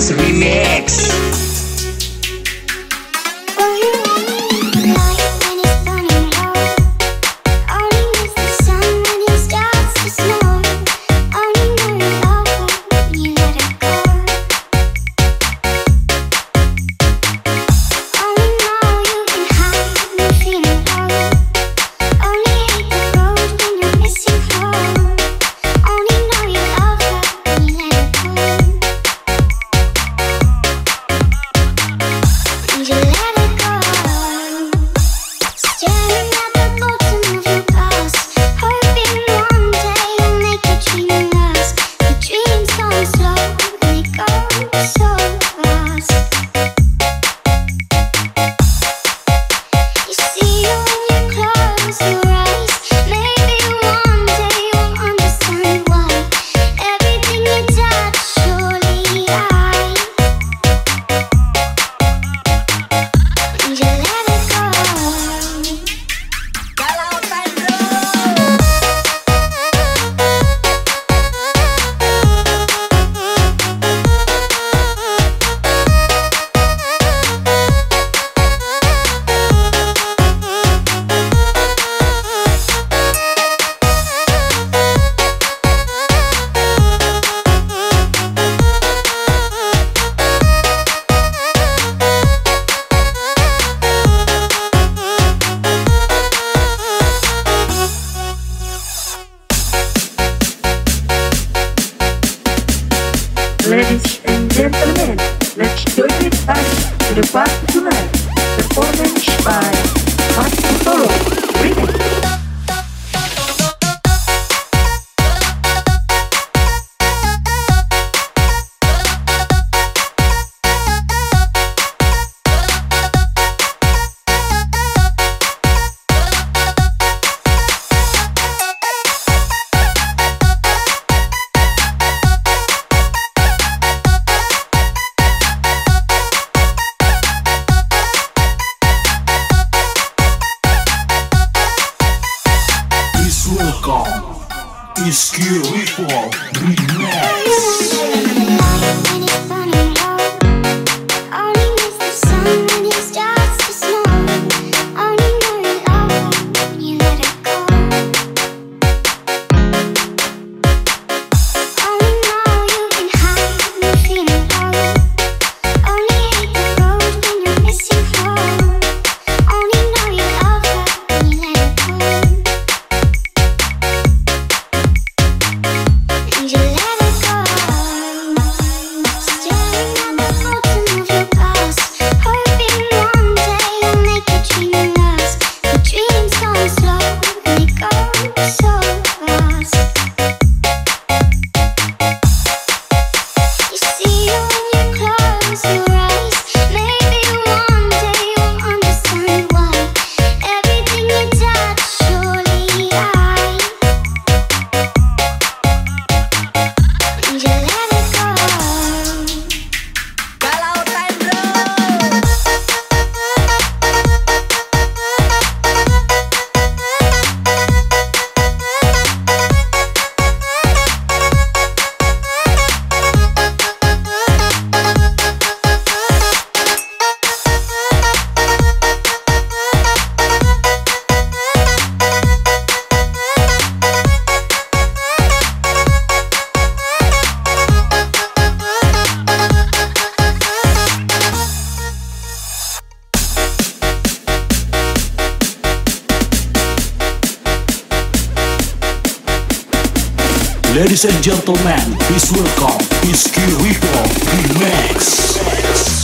Remix. Ladies and gentlemen, let's do it back to the party. Skill Equal Remix. Ladies and gentlemen, please welcome Iski Ripo remix. Remax.